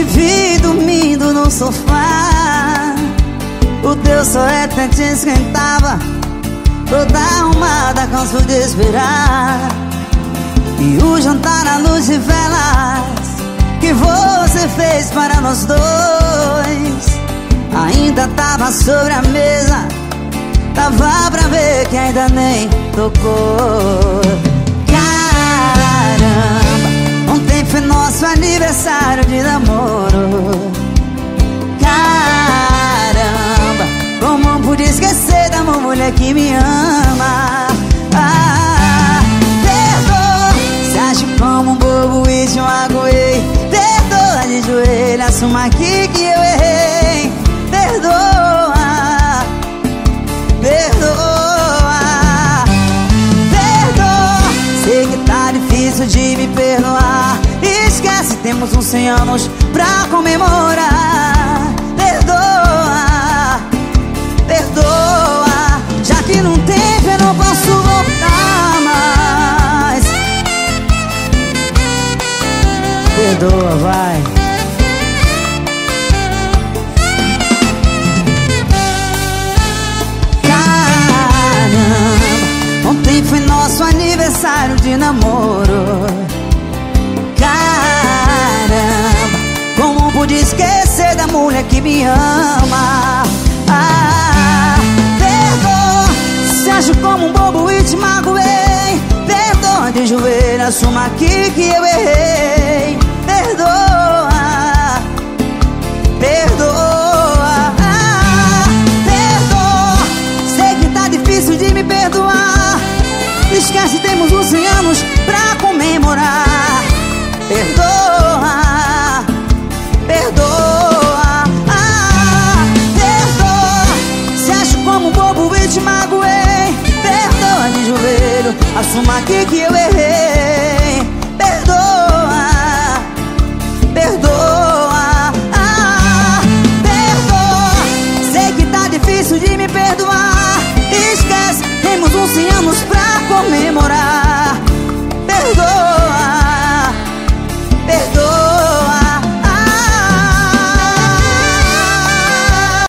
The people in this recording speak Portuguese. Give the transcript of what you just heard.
te vi dormindo no sofá. O teu te esquentava Toda arrumada, canso de esperar E o jantar à luz de velas Que você fez para nós dois. Ainda tava sobre a mesa Tava pra ver que ainda nem tocou aniversário de namoro. Caramba, como pude esquecer da mulher que me ama. Ah, Perdoa, se acha como um bobo e te magoei Perdoa de joelho, assuma que temos uns 100 anos pra comemorar. Perdoa, perdoa. Já que não tem, eu não posso voltar mais. Perdoa, vai. Caramba, ontem foi nosso aniversário de namoro mulher que me ama. Ah, Perdoa, se acho como um bobo e te magoei. Perdoa de joelho, assuma aqui que eu errei. Perdoa, perdoa. Ah, Perdoa, sei que tá difícil de me perdoar. Esquece, temos uns 100 anos pra comemorar. Perdoa Assuma aqui que eu errei. Perdoa Perdoa ah, Perdoa. Sei que tá difícil de me perdoar